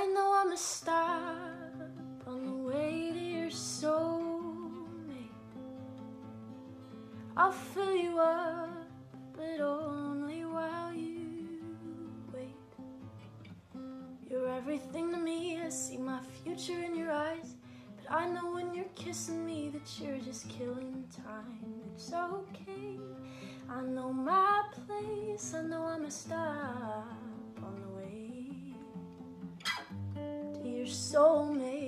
I know I'm a stop on the way to your soulmate. I'll fill you up, but only while you wait. You're everything to me. I see my future in your eyes. But I know when you're kissing me that you're just killing time. It's okay. I know my place. I know I'm a stop soulmate.